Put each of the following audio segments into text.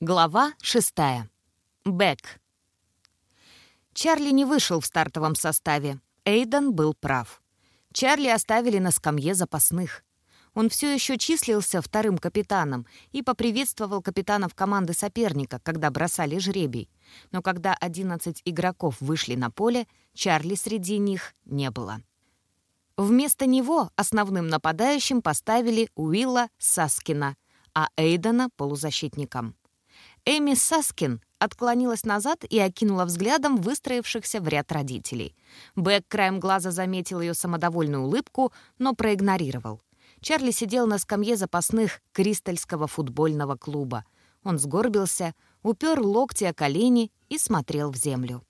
Глава шестая. Бэк. Чарли не вышел в стартовом составе. Эйден был прав. Чарли оставили на скамье запасных. Он все еще числился вторым капитаном и поприветствовал капитанов команды соперника, когда бросали жребий. Но когда 11 игроков вышли на поле, Чарли среди них не было. Вместо него основным нападающим поставили Уилла Саскина, а Эйдена — полузащитником. Эми Саскин отклонилась назад и окинула взглядом выстроившихся в ряд родителей. Бэк краем глаза заметил ее самодовольную улыбку, но проигнорировал. Чарли сидел на скамье запасных Кристальского футбольного клуба. Он сгорбился, упер локти о колени и смотрел в землю.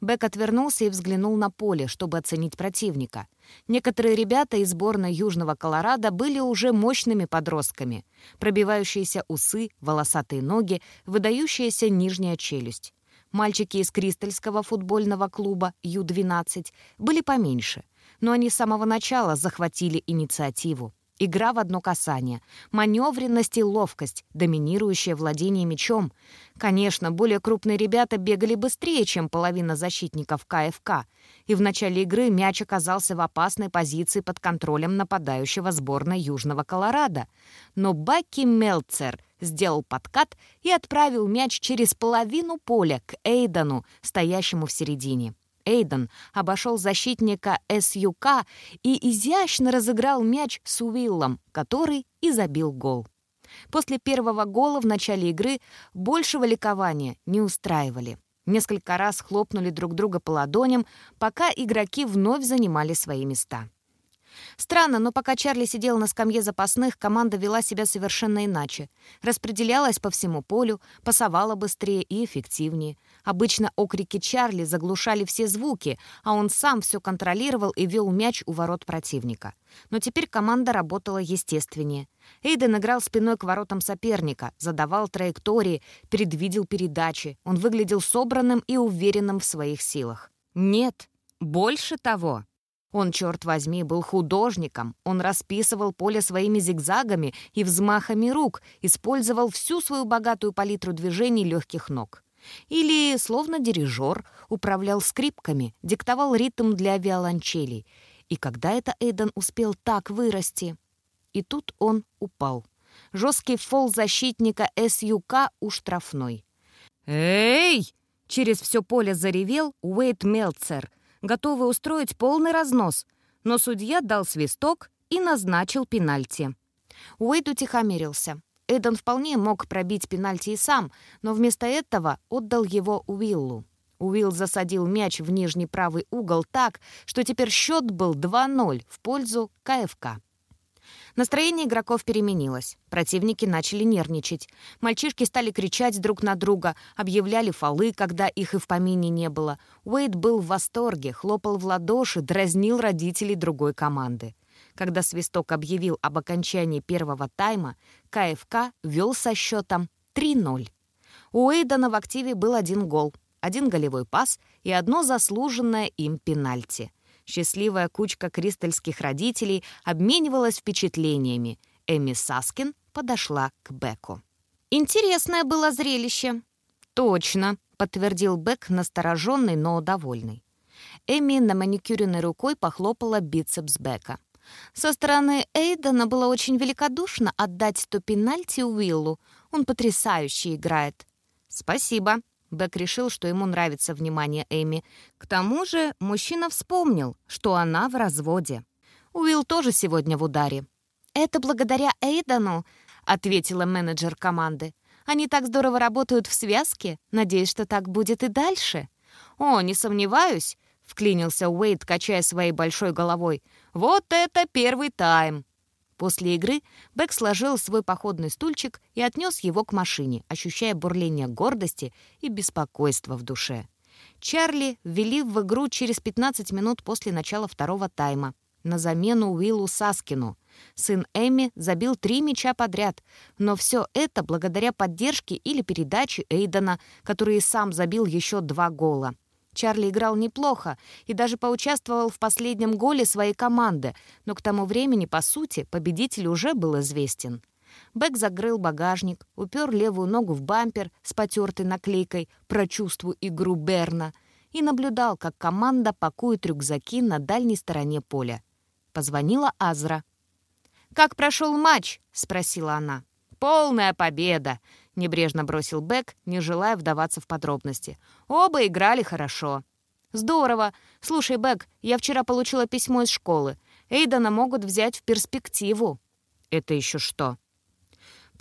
Бек отвернулся и взглянул на поле, чтобы оценить противника. Некоторые ребята из сборной Южного Колорадо были уже мощными подростками. Пробивающиеся усы, волосатые ноги, выдающаяся нижняя челюсть. Мальчики из Кристальского футбольного клуба Ю-12 были поменьше, но они с самого начала захватили инициативу. Игра в одно касание, маневренность и ловкость, доминирующее владение мячом. Конечно, более крупные ребята бегали быстрее, чем половина защитников КФК, и в начале игры мяч оказался в опасной позиции под контролем нападающего сборной Южного Колорадо. Но Баки Мелцер сделал подкат и отправил мяч через половину поля к Эйдану, стоящему в середине. Эйден обошел защитника СЮК и изящно разыграл мяч с Уиллом, который и забил гол. После первого гола в начале игры большего ликования не устраивали. Несколько раз хлопнули друг друга по ладоням, пока игроки вновь занимали свои места. Странно, но пока Чарли сидел на скамье запасных, команда вела себя совершенно иначе. Распределялась по всему полю, пасовала быстрее и эффективнее. Обычно окрики Чарли заглушали все звуки, а он сам все контролировал и вел мяч у ворот противника. Но теперь команда работала естественнее. Эйден играл спиной к воротам соперника, задавал траектории, предвидел передачи. Он выглядел собранным и уверенным в своих силах. Нет, больше того. Он, черт возьми, был художником. Он расписывал поле своими зигзагами и взмахами рук, использовал всю свою богатую палитру движений легких ног. Или, словно дирижер, управлял скрипками, диктовал ритм для виолончелей. И когда это Эйден успел так вырасти? И тут он упал. Жесткий фол защитника СЮК у штрафной. «Эй!» — через все поле заревел Уэйт Мелцер — готовы устроить полный разнос, но судья дал свисток и назначил пенальти. Уэйд утихомирился. Эден вполне мог пробить пенальти и сам, но вместо этого отдал его Уиллу. Уилл засадил мяч в нижний правый угол так, что теперь счет был 2-0 в пользу КФК. Настроение игроков переменилось. Противники начали нервничать. Мальчишки стали кричать друг на друга, объявляли фолы, когда их и в помине не было. Уэйд был в восторге, хлопал в ладоши, дразнил родителей другой команды. Когда свисток объявил об окончании первого тайма, КФК вел со счетом 3-0. У Уэйдана в активе был один гол, один голевой пас и одно заслуженное им пенальти — Счастливая кучка кристальских родителей обменивалась впечатлениями. Эми Саскин подошла к Беку. «Интересное было зрелище». «Точно», — подтвердил Бек, настороженный, но довольный. Эми на маникюренной рукой похлопала бицепс Бека. Со стороны Эйдена было очень великодушно отдать то пенальти Уиллу. Он потрясающе играет. «Спасибо», Бек решил, что ему нравится внимание Эми. К тому же мужчина вспомнил, что она в разводе. Уилл тоже сегодня в ударе. «Это благодаря Эйдану», — ответила менеджер команды. «Они так здорово работают в связке. Надеюсь, что так будет и дальше». «О, не сомневаюсь», — вклинился Уэйд, качая своей большой головой. «Вот это первый тайм!» После игры Бэк сложил свой походный стульчик и отнес его к машине, ощущая бурление гордости и беспокойства в душе. Чарли ввели в игру через 15 минут после начала второго тайма на замену Уиллу Саскину. Сын Эми забил три мяча подряд, но все это благодаря поддержке или передаче Эйдена, который и сам забил еще два гола. Чарли играл неплохо и даже поучаствовал в последнем голе своей команды, но к тому времени, по сути, победитель уже был известен. Бэк закрыл багажник, упер левую ногу в бампер с потертой наклейкой «Прочувствуй игру Берна» и наблюдал, как команда пакует рюкзаки на дальней стороне поля. Позвонила Азра. «Как прошел матч?» — спросила она. «Полная победа!» — небрежно бросил Бэк, не желая вдаваться в подробности. «Оба играли хорошо». «Здорово! Слушай, Бэк, я вчера получила письмо из школы. Эйдана могут взять в перспективу». «Это еще что?»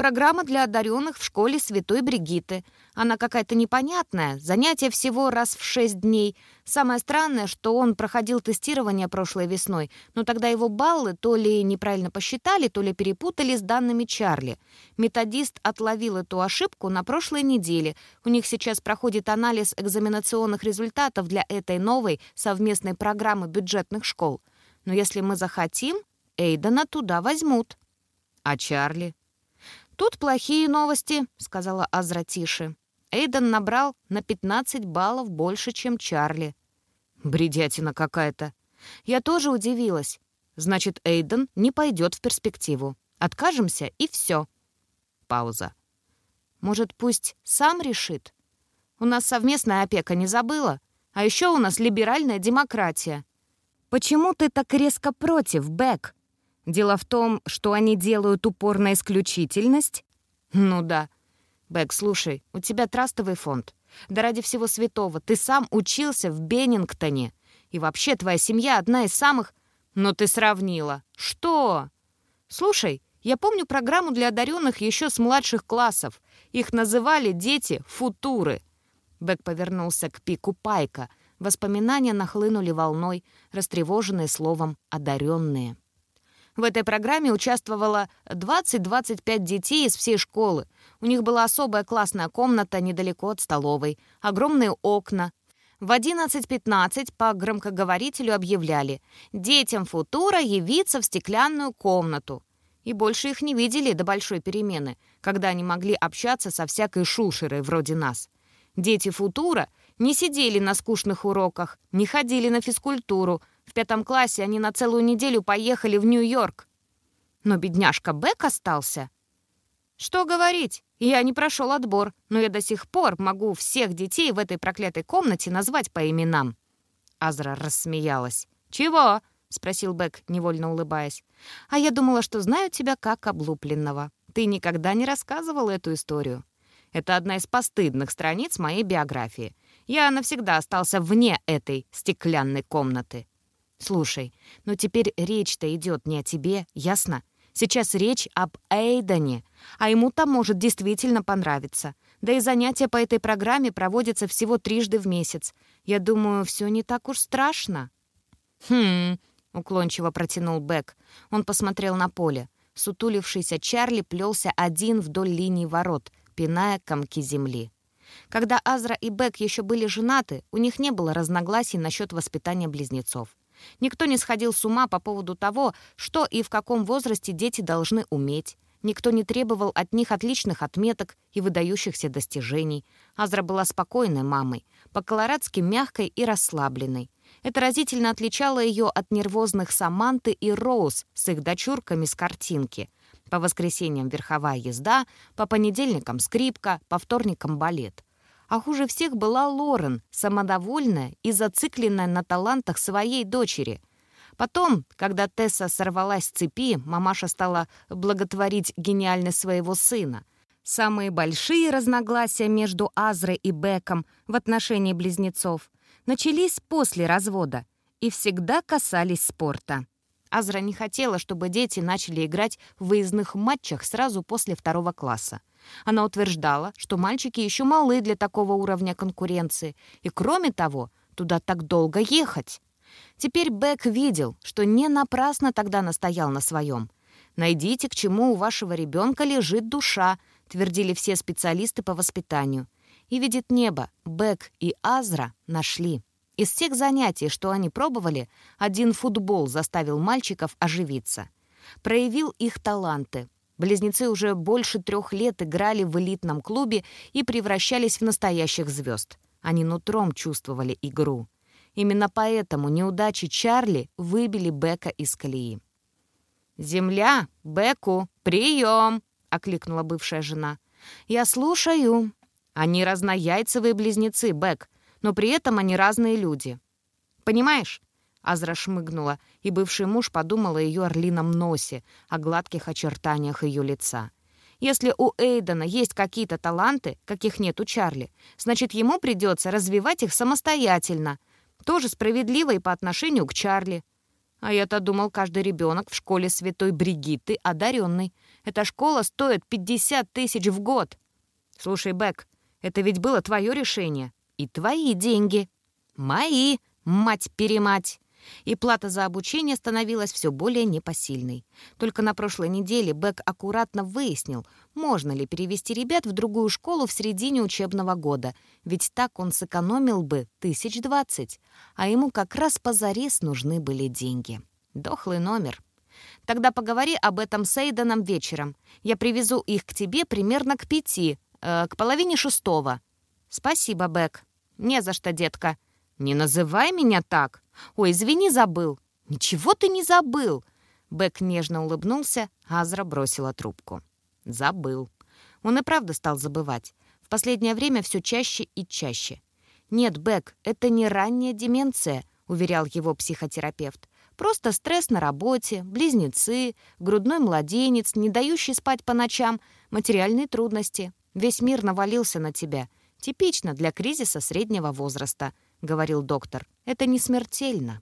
Программа для одаренных в школе Святой Бригиты. Она какая-то непонятная, занятие всего раз в шесть дней. Самое странное, что он проходил тестирование прошлой весной, но тогда его баллы то ли неправильно посчитали, то ли перепутали с данными Чарли. Методист отловил эту ошибку на прошлой неделе. У них сейчас проходит анализ экзаменационных результатов для этой новой совместной программы бюджетных школ. Но если мы захотим, Эйдана туда возьмут. А Чарли? «Тут плохие новости», — сказала Азра тише. Эйден набрал на 15 баллов больше, чем Чарли. Бредятина какая-то. Я тоже удивилась. Значит, Эйден не пойдет в перспективу. Откажемся, и все. Пауза. Может, пусть сам решит? У нас совместная опека, не забыла? А еще у нас либеральная демократия. Почему ты так резко против, Бэк? Дело в том, что они делают упор на исключительность? Ну да. Бэк, слушай, у тебя трастовый фонд. Да ради всего святого, ты сам учился в Беннингтоне. И вообще твоя семья одна из самых... Но ты сравнила. Что? Слушай, я помню программу для одаренных еще с младших классов. Их называли дети футуры. Бэк повернулся к пику Пайка. Воспоминания нахлынули волной, растревоженные словом «одаренные». В этой программе участвовало 20-25 детей из всей школы. У них была особая классная комната недалеко от столовой, огромные окна. В 11.15 по громкоговорителю объявляли «Детям футура явиться в стеклянную комнату». И больше их не видели до большой перемены, когда они могли общаться со всякой шушерой вроде нас. Дети футура не сидели на скучных уроках, не ходили на физкультуру, в пятом классе они на целую неделю поехали в Нью-Йорк. Но бедняжка Бек остался. Что говорить, я не прошел отбор, но я до сих пор могу всех детей в этой проклятой комнате назвать по именам. Азра рассмеялась. «Чего?» — спросил Бек, невольно улыбаясь. «А я думала, что знаю тебя как облупленного. Ты никогда не рассказывал эту историю. Это одна из постыдных страниц моей биографии. Я навсегда остался вне этой стеклянной комнаты. Слушай, ну теперь речь-то идет не о тебе, ясно? Сейчас речь об Эйдане, а ему там может действительно понравиться. Да и занятия по этой программе проводятся всего трижды в месяц. Я думаю, все не так уж страшно». «Хм...» — уклончиво протянул Бек. Он посмотрел на поле. Сутулившийся Чарли плелся один вдоль линии ворот, пиная комки земли. Когда Азра и Бек еще были женаты, у них не было разногласий насчет воспитания близнецов. Никто не сходил с ума по поводу того, что и в каком возрасте дети должны уметь. Никто не требовал от них отличных отметок и выдающихся достижений. Азра была спокойной мамой, по-колорадски мягкой и расслабленной. Это разительно отличало ее от нервозных Саманты и Роуз с их дочурками с картинки. По воскресеньям верховая езда, по понедельникам скрипка, по вторникам балет. А хуже всех была Лорен, самодовольная и зацикленная на талантах своей дочери. Потом, когда Тесса сорвалась с цепи, мамаша стала благотворить гениальность своего сына. Самые большие разногласия между Азрой и Беком в отношении близнецов начались после развода и всегда касались спорта. Азра не хотела, чтобы дети начали играть в выездных матчах сразу после второго класса. Она утверждала, что мальчики еще малы для такого уровня конкуренции, и, кроме того, туда так долго ехать. Теперь Бек видел, что не напрасно тогда настоял на своем. «Найдите, к чему у вашего ребенка лежит душа», твердили все специалисты по воспитанию. И видит небо, Бек и Азра нашли. Из всех занятий, что они пробовали, один футбол заставил мальчиков оживиться. Проявил их таланты, Близнецы уже больше трех лет играли в элитном клубе и превращались в настоящих звезд. Они нутром чувствовали игру. Именно поэтому неудачи Чарли выбили Бека из колеи. «Земля! Беку! Прием!» окликнула бывшая жена. «Я слушаю». «Они разнояйцевые близнецы, Бэк, но при этом они разные люди». «Понимаешь?» Азра шмыгнула, и бывший муж подумал о ее орлином носе, о гладких очертаниях ее лица. Если у Эйдена есть какие-то таланты, каких нет у Чарли, значит, ему придется развивать их самостоятельно. Тоже справедливо и по отношению к Чарли. А я-то думал, каждый ребенок в школе святой Бригитты одаренный. Эта школа стоит 50 тысяч в год. Слушай, Бэк, это ведь было твое решение. И твои деньги. Мои, мать-перемать и плата за обучение становилась все более непосильной. Только на прошлой неделе Бек аккуратно выяснил, можно ли перевести ребят в другую школу в середине учебного года, ведь так он сэкономил бы тысяч двадцать, а ему как раз позарез нужны были деньги. Дохлый номер. Тогда поговори об этом с Эйденом вечером. Я привезу их к тебе примерно к пяти, э, к половине шестого. Спасибо, Бек. Не за что, детка. «Не называй меня так! Ой, извини, забыл!» «Ничего ты не забыл!» Бэк нежно улыбнулся, Азра бросила трубку. «Забыл». Он и правда стал забывать. В последнее время все чаще и чаще. «Нет, Бэк, это не ранняя деменция», — уверял его психотерапевт. «Просто стресс на работе, близнецы, грудной младенец, не дающий спать по ночам, материальные трудности. Весь мир навалился на тебя. Типично для кризиса среднего возраста. — говорил доктор. «Это не смертельно».